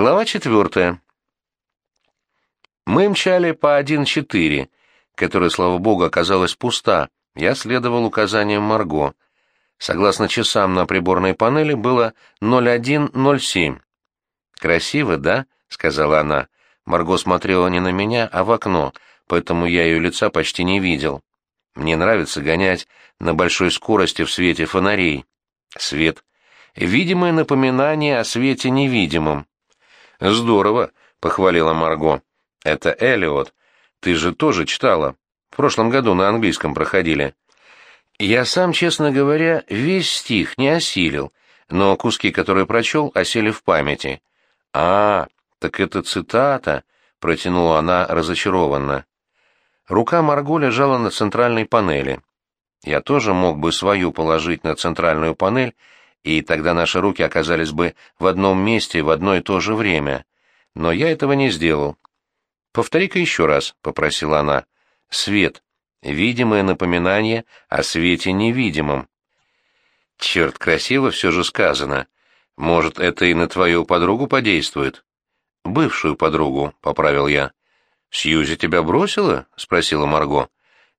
Глава четвертая. Мы мчали по 1.4, которая, слава богу, оказалась пуста. Я следовал указаниям Марго. Согласно часам на приборной панели было 01.07. «Красиво, да?» — сказала она. Марго смотрела не на меня, а в окно, поэтому я ее лица почти не видел. Мне нравится гонять на большой скорости в свете фонарей. Свет. Видимое напоминание о свете невидимом. «Здорово», — похвалила Марго. «Это Элиот. Ты же тоже читала. В прошлом году на английском проходили». Я сам, честно говоря, весь стих не осилил, но куски, которые прочел, осели в памяти. «А, так это цитата», — протянула она разочарованно. Рука Марго лежала на центральной панели. Я тоже мог бы свою положить на центральную панель и тогда наши руки оказались бы в одном месте в одно и то же время. Но я этого не сделал. «Повтори-ка еще раз», — попросила она. «Свет. Видимое напоминание о свете невидимом». «Черт, красиво все же сказано. Может, это и на твою подругу подействует?» «Бывшую подругу», — поправил я. «Сьюзи тебя бросила?» — спросила Марго.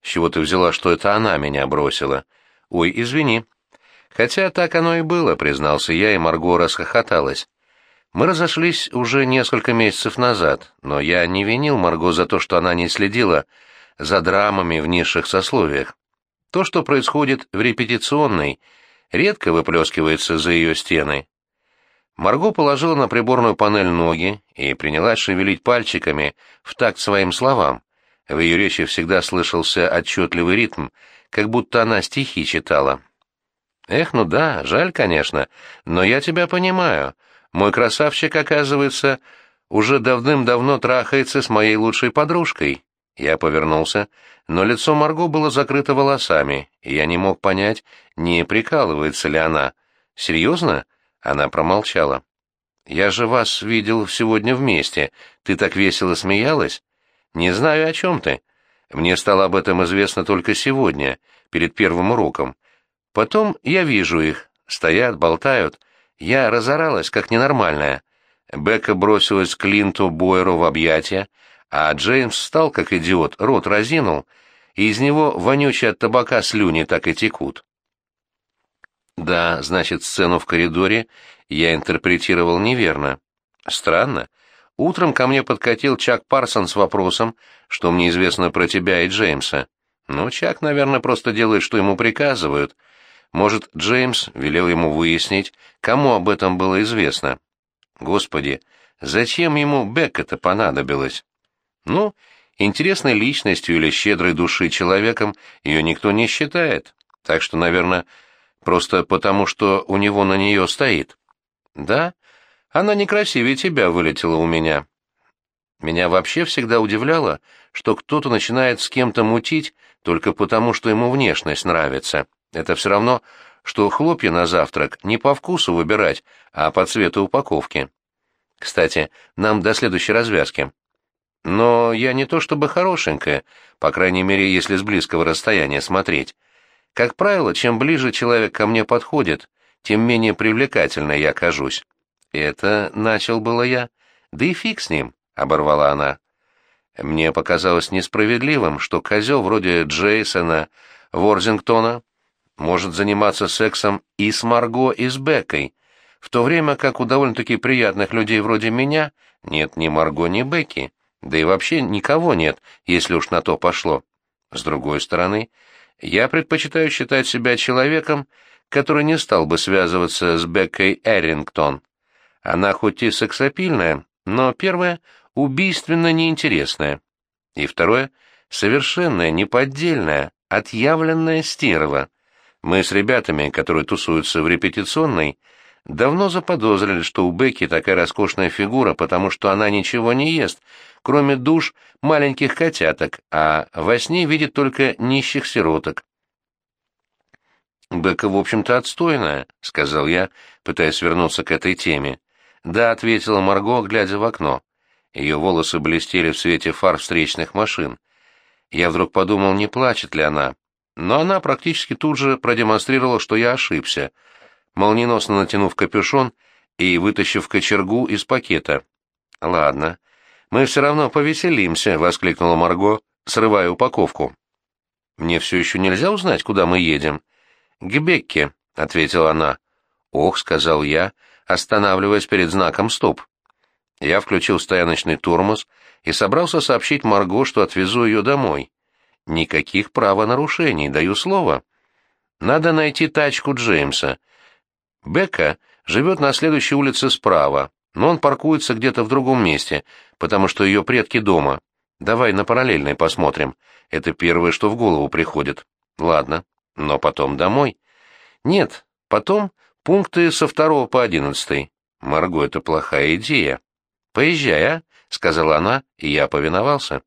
«С чего ты взяла, что это она меня бросила?» «Ой, извини». Хотя так оно и было, признался я, и Марго расхохоталась. Мы разошлись уже несколько месяцев назад, но я не винил Марго за то, что она не следила за драмами в низших сословиях. То, что происходит в репетиционной, редко выплескивается за ее стены. Марго положила на приборную панель ноги и принялась шевелить пальчиками в такт своим словам. В ее речи всегда слышался отчетливый ритм, как будто она стихи читала. Эх, ну да, жаль, конечно, но я тебя понимаю. Мой красавчик, оказывается, уже давным-давно трахается с моей лучшей подружкой. Я повернулся, но лицо Марго было закрыто волосами, и я не мог понять, не прикалывается ли она. Серьезно? Она промолчала. Я же вас видел сегодня вместе. Ты так весело смеялась? Не знаю, о чем ты. Мне стало об этом известно только сегодня, перед первым уроком. Потом я вижу их, стоят, болтают. Я разоралась, как ненормальная. Бекка бросилась к Линту Бойеру в объятия, а Джеймс встал, как идиот, рот разинул, и из него вонючие от табака слюни так и текут. Да, значит, сцену в коридоре я интерпретировал неверно. Странно. Утром ко мне подкатил Чак Парсон с вопросом, что мне известно про тебя и Джеймса. Ну, Чак, наверное, просто делает, что ему приказывают — может, Джеймс велел ему выяснить, кому об этом было известно. Господи, зачем ему Беккета понадобилось? Ну, интересной личностью или щедрой души человеком ее никто не считает, так что, наверное, просто потому, что у него на нее стоит. Да, она некрасивее тебя вылетела у меня. Меня вообще всегда удивляло, что кто-то начинает с кем-то мутить только потому, что ему внешность нравится. Это все равно, что хлопья на завтрак не по вкусу выбирать, а по цвету упаковки. Кстати, нам до следующей развязки. Но я не то чтобы хорошенькая, по крайней мере, если с близкого расстояния смотреть. Как правило, чем ближе человек ко мне подходит, тем менее привлекательно я кажусь. Это начал было я. Да и фиг с ним, — оборвала она. Мне показалось несправедливым, что козел вроде Джейсона Ворзингтона может заниматься сексом и с Марго, и с Беккой, в то время как у довольно-таки приятных людей вроде меня нет ни Марго, ни Бекки, да и вообще никого нет, если уж на то пошло. С другой стороны, я предпочитаю считать себя человеком, который не стал бы связываться с Беккой Эрингтон. Она хоть и сексапильная, но первое — убийственно неинтересная, и второе — совершенная, неподдельная, отъявленная стерва — мы с ребятами, которые тусуются в репетиционной, давно заподозрили, что у Бекки такая роскошная фигура, потому что она ничего не ест, кроме душ маленьких котяток, а во сне видит только нищих сироток. «Бекка, в общем-то, отстойная», — сказал я, пытаясь вернуться к этой теме. «Да», — ответила Марго, глядя в окно. Ее волосы блестели в свете фар встречных машин. Я вдруг подумал, не плачет ли она, но она практически тут же продемонстрировала, что я ошибся, молниеносно натянув капюшон и вытащив кочергу из пакета. Ладно. Мы все равно повеселимся, воскликнула Марго, срывая упаковку. Мне все еще нельзя узнать, куда мы едем? К Бекке, ответила она. Ох, сказал я, останавливаясь перед знаком стоп. Я включил стояночный тормоз и собрался сообщить Марго, что отвезу ее домой. Никаких правонарушений, даю слово. Надо найти тачку Джеймса. Бекка живет на следующей улице справа, но он паркуется где-то в другом месте, потому что ее предки дома. Давай на параллельной посмотрим. Это первое, что в голову приходит. Ладно, но потом домой. Нет, потом пункты со второго по одиннадцатый. Марго, это плохая идея. Поезжай, а, сказала она, и я повиновался.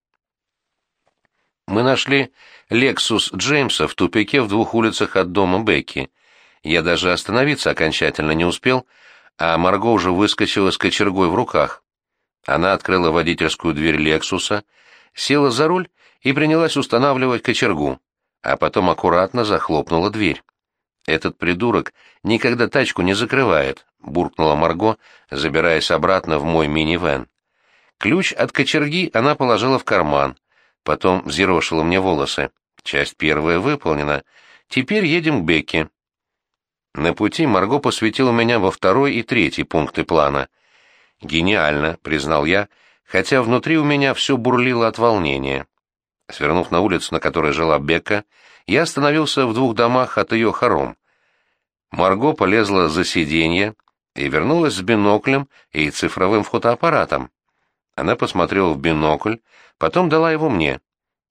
Мы нашли «Лексус» Джеймса в тупике в двух улицах от дома Бекки. Я даже остановиться окончательно не успел, а Марго уже выскочила с кочергой в руках. Она открыла водительскую дверь «Лексуса», села за руль и принялась устанавливать кочергу, а потом аккуратно захлопнула дверь. «Этот придурок никогда тачку не закрывает», — буркнула Марго, забираясь обратно в мой минивэн. Ключ от кочерги она положила в карман, потом взъерошила мне волосы. Часть первая выполнена. Теперь едем к Бекке. На пути Марго посвятила меня во второй и третий пункты плана. «Гениально», — признал я, хотя внутри у меня все бурлило от волнения. Свернув на улицу, на которой жила Бекка, я остановился в двух домах от ее хором. Марго полезла за сиденье и вернулась с биноклем и цифровым фотоаппаратом. Она посмотрела в бинокль, потом дала его мне.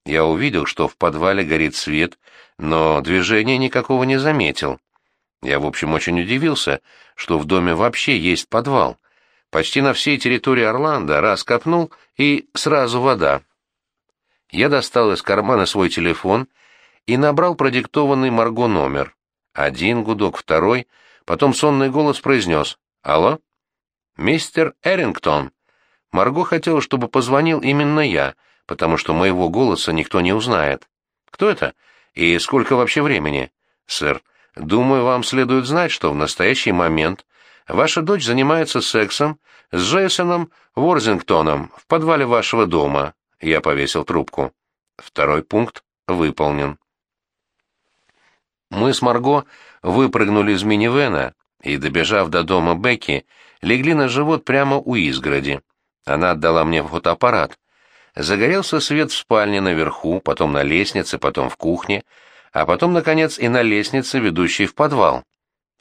Я увидел, что в подвале горит свет, но движения никакого не заметил. Я, в общем, очень удивился, что в доме вообще есть подвал. Почти на всей территории Орландо раз копнул, и сразу вода. Я достал из кармана свой телефон и набрал продиктованный Марго номер. Один гудок, второй, потом сонный голос произнес «Алло?» «Мистер Эрингтон». Марго хотела, чтобы позвонил именно я, потому что моего голоса никто не узнает. «Кто это? И сколько вообще времени?» «Сэр, Думаю, вам следует знать, что в настоящий момент ваша дочь занимается сексом с Джейсоном Ворзингтоном в подвале вашего дома. Я повесил трубку. Второй пункт выполнен. Мы с Марго выпрыгнули из минивэна и, добежав до дома Бекки, легли на живот прямо у изгороди. Она отдала мне фотоаппарат. Загорелся свет в спальне наверху, потом на лестнице, потом в кухне — а потом, наконец, и на лестнице, ведущей в подвал.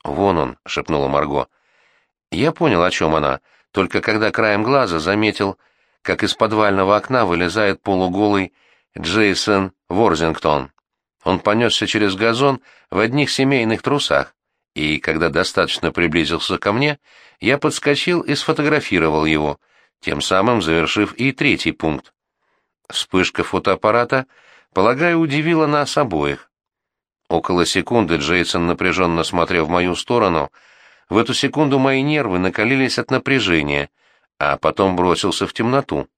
«Вон он», — шепнула Марго. Я понял, о чем она, только когда краем глаза заметил, как из подвального окна вылезает полуголый Джейсон Ворзингтон. Он понесся через газон в одних семейных трусах, и, когда достаточно приблизился ко мне, я подскочил и сфотографировал его, тем самым завершив и третий пункт. Вспышка фотоаппарата, полагаю, удивила нас обоих. Около секунды Джейсон напряженно смотрел в мою сторону. В эту секунду мои нервы накалились от напряжения, а потом бросился в темноту.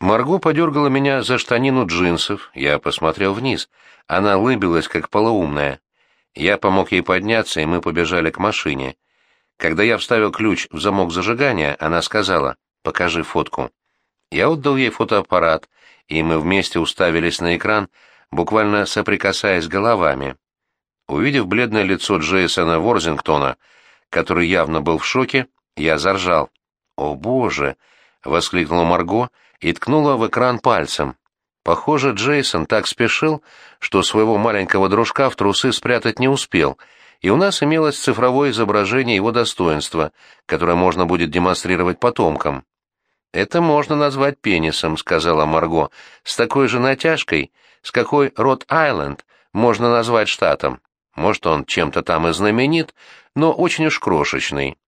Марго подергала меня за штанину джинсов, я посмотрел вниз. Она лыбилась, как полоумная. Я помог ей подняться, и мы побежали к машине. Когда я вставил ключ в замок зажигания, она сказала «покажи фотку». Я отдал ей фотоаппарат, и мы вместе уставились на экран, буквально соприкасаясь головами. Увидев бледное лицо Джейсона Ворзингтона, который явно был в шоке, я заржал. «О, Боже!» — воскликнула Марго и ткнула в экран пальцем. Похоже, Джейсон так спешил, что своего маленького дружка в трусы спрятать не успел, и у нас имелось цифровое изображение его достоинства, которое можно будет демонстрировать потомкам. «Это можно назвать пенисом», — сказала Марго, — «с такой же натяжкой, с какой Рот-Айленд можно назвать штатом. Может, он чем-то там и знаменит, но очень уж крошечный».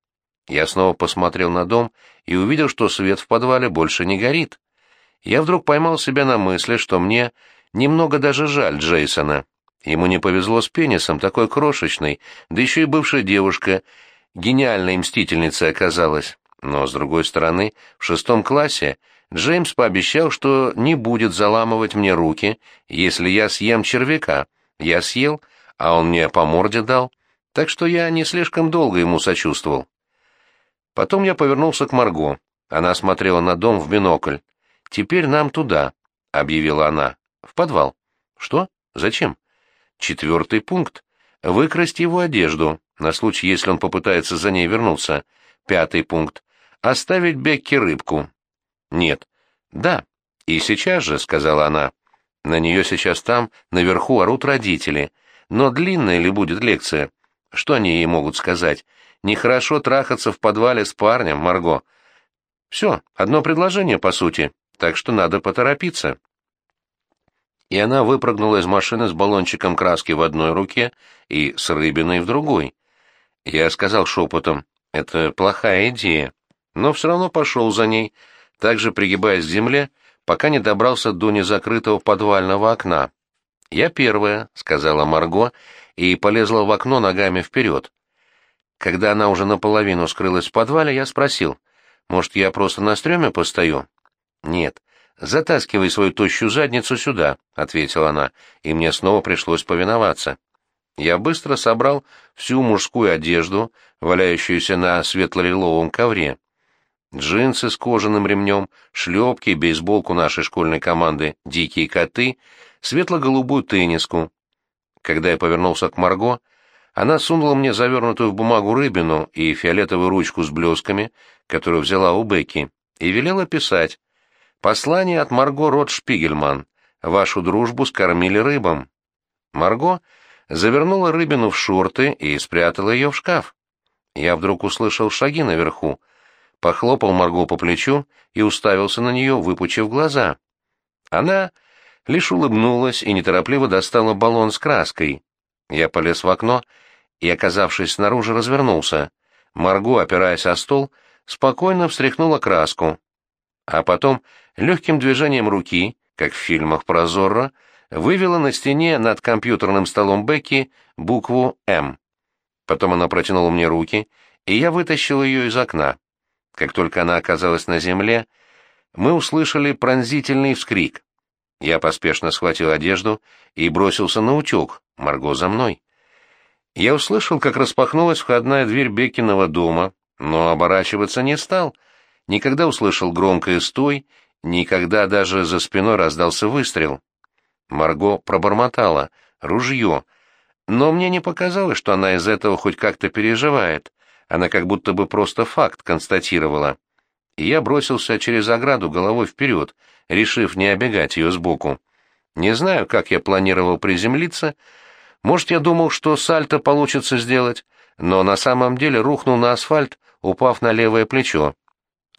Я снова посмотрел на дом и увидел, что свет в подвале больше не горит. Я вдруг поймал себя на мысли, что мне немного даже жаль Джейсона. Ему не повезло с пенисом, такой крошечный, да еще и бывшая девушка, гениальной мстительницей оказалась. Но, с другой стороны, в шестом классе Джеймс пообещал, что не будет заламывать мне руки, если я съем червяка. Я съел, а он мне по морде дал, так что я не слишком долго ему сочувствовал. Потом я повернулся к Марго. Она смотрела на дом в бинокль. «Теперь нам туда», — объявила она. «В подвал». «Что? Зачем?» «Четвертый пункт. Выкрасть его одежду, на случай, если он попытается за ней вернуться. Пятый пункт. Оставить Бекке рыбку». «Нет». «Да. И сейчас же», — сказала она. «На нее сейчас там, наверху, орут родители. Но длинная ли будет лекция? Что они ей могут сказать? Нехорошо трахаться в подвале с парнем, Марго. Все, одно предложение, по сути, так что надо поторопиться. И она выпрыгнула из машины с баллончиком краски в одной руке и с рыбиной в другой. Я сказал шепотом, это плохая идея, но все равно пошел за ней, также пригибаясь к земле, пока не добрался до незакрытого подвального окна. «Я первая», — сказала Марго, и полезла в окно ногами вперед. Когда она уже наполовину скрылась в подвале, я спросил, может, я просто на стреме постою? Нет. Затаскивай свою тощую задницу сюда, ответила она, и мне снова пришлось повиноваться. Я быстро собрал всю мужскую одежду, валяющуюся на светло-лиловом ковре. Джинсы с кожаным ремнем, шлепки, бейсболку нашей школьной команды «Дикие коты», светло-голубую тенниску. Когда я повернулся к Марго, она сунула мне завернутую в бумагу рыбину и фиолетовую ручку с блесками, которую взяла у Бекки, и велела писать «Послание от Марго Рот Шпигельман. Вашу дружбу скормили рыбам». Марго завернула рыбину в шорты и спрятала ее в шкаф. Я вдруг услышал шаги наверху, похлопал Марго по плечу и уставился на нее, выпучив глаза. Она лишь улыбнулась и неторопливо достала баллон с краской. Я полез в окно и, оказавшись снаружи, развернулся. Марго, опираясь о стол, спокойно встряхнула краску. А потом легким движением руки, как в фильмах про Зорро, вывела на стене над компьютерным столом Бекки букву «М». Потом она протянула мне руки, и я вытащил ее из окна. Как только она оказалась на земле, мы услышали пронзительный вскрик. Я поспешно схватил одежду и бросился на утек, Марго за мной. Я услышал, как распахнулась входная дверь Бекиного дома, но оборачиваться не стал. Никогда услышал громкое «стой», никогда даже за спиной раздался выстрел. Марго пробормотала «ружье», но мне не показалось, что она из этого хоть как-то переживает. Она как будто бы просто факт констатировала. И я бросился через ограду головой вперед, решив не обегать ее сбоку. Не знаю, как я планировал приземлиться, может, я думал, что сальто получится сделать, но на самом деле рухнул на асфальт, упав на левое плечо.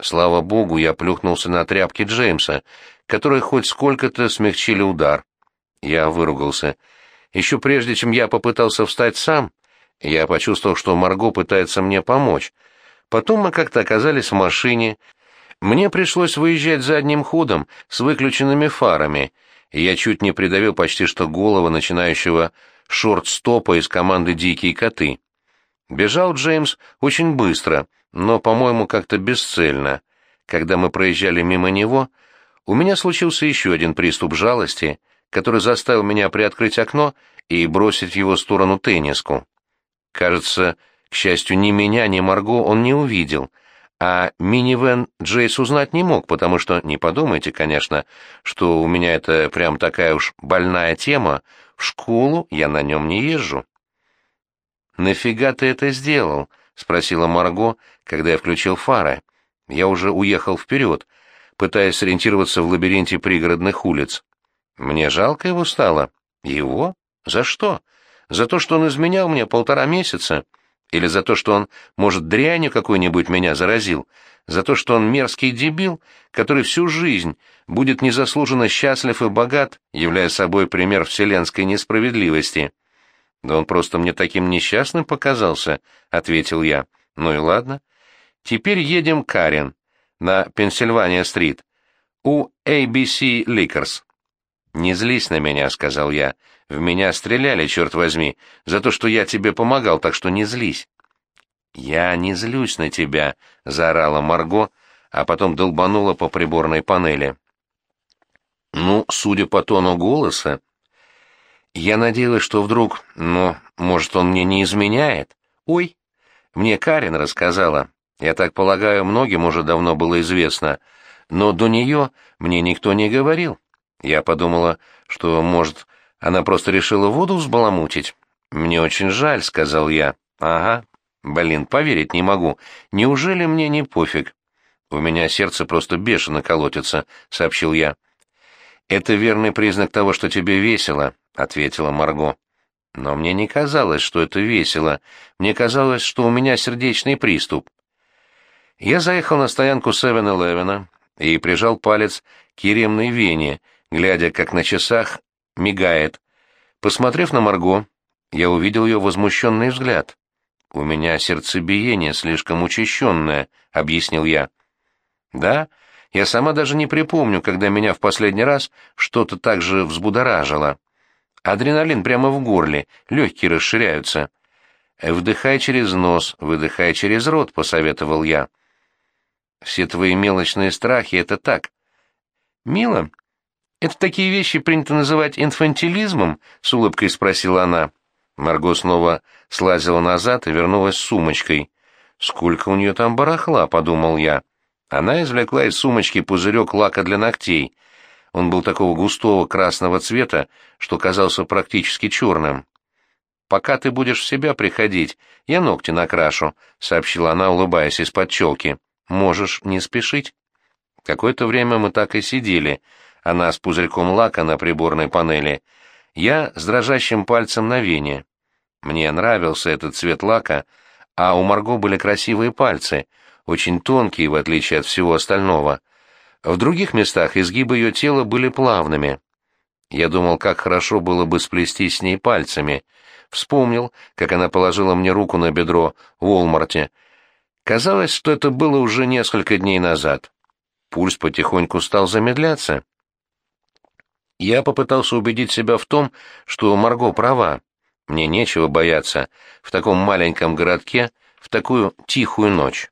Слава богу, я плюхнулся на тряпки Джеймса, которые хоть сколько-то смягчили удар. Я выругался. Еще прежде, чем я попытался встать сам, я почувствовал, что Марго пытается мне помочь. Потом мы как-то оказались в машине. Мне пришлось выезжать задним ходом с выключенными фарами, я чуть не придавил почти что голову начинающего шорт-стопа из команды «Дикие коты». Бежал Джеймс очень быстро, но, по-моему, как-то бесцельно. Когда мы проезжали мимо него, у меня случился еще один приступ жалости, который заставил меня приоткрыть окно и бросить в его сторону тенниску. Кажется, к счастью, ни меня, ни Марго он не увидел, а минивэн Джейс узнать не мог, потому что, не подумайте, конечно, что у меня это прям такая уж больная тема, в школу я на нем не езжу. «Нафига ты это сделал?» — спросила Марго, когда я включил фары. Я уже уехал вперед, пытаясь сориентироваться в лабиринте пригородных улиц. Мне жалко его стало. Его? За что? За то, что он изменял мне полтора месяца? Или за то, что он, может, дрянью какой-нибудь меня заразил? За то, что он мерзкий дебил, который всю жизнь будет незаслуженно счастлив и богат, являя собой пример вселенской несправедливости. «Да он просто мне таким несчастным показался», — ответил я. «Ну и ладно. Теперь едем к Карен, на Пенсильвания-стрит, у ABC Liquors». «Не злись на меня», — сказал я. «В меня стреляли, черт возьми, за то, что я тебе помогал, так что не злись». «Я не злюсь на тебя», — заорала Марго, а потом долбанула по приборной панели. Ну, судя по тону голоса, я надеялась, что вдруг, ну, может, он мне не изменяет. Ой, мне Карин рассказала. Я так полагаю, многим уже давно было известно, но до нее мне никто не говорил. Я подумала, что, может, она просто решила воду взбаламутить. «Мне очень жаль», — сказал я. «Ага. Блин, поверить не могу. Неужели мне не пофиг?» «У меня сердце просто бешено колотится», — сообщил я. «Это верный признак того, что тебе весело», — ответила Марго. «Но мне не казалось, что это весело. Мне казалось, что у меня сердечный приступ». Я заехал на стоянку 7-Eleven и прижал палец к еремной вене, глядя, как на часах мигает. Посмотрев на Марго, я увидел ее возмущенный взгляд. «У меня сердцебиение слишком учащенное», — объяснил я. «Да, я сама даже не припомню, когда меня в последний раз что-то так же взбудоражило. Адреналин прямо в горле, легкие расширяются». «Вдыхай через нос, выдыхай через рот», — посоветовал я. «Все твои мелочные страхи — это так». «Мило? Это такие вещи принято называть инфантилизмом?» — с улыбкой спросила она. Марго снова слазила назад и вернулась с сумочкой. «Сколько у нее там барахла?» — подумал я. Она извлекла из сумочки пузырек лака для ногтей. Он был такого густого красного цвета, что казался практически черным. «Пока ты будешь в себя приходить, я ногти накрашу», — сообщила она, улыбаясь из-под челки. «Можешь не спешить». Какое-то время мы так и сидели, она с пузырьком лака на приборной панели, я с дрожащим пальцем на вене. Мне нравился этот цвет лака, а у Марго были красивые пальцы, очень тонкие, в отличие от всего остального. В других местах изгибы ее тела были плавными. Я думал, как хорошо было бы сплести с ней пальцами. Вспомнил, как она положила мне руку на бедро в Уолмарте. Казалось, что это было уже несколько дней назад. Пульс потихоньку стал замедляться. Я попытался убедить себя в том, что Марго права. Мне нечего бояться в таком маленьком городке в такую тихую ночь.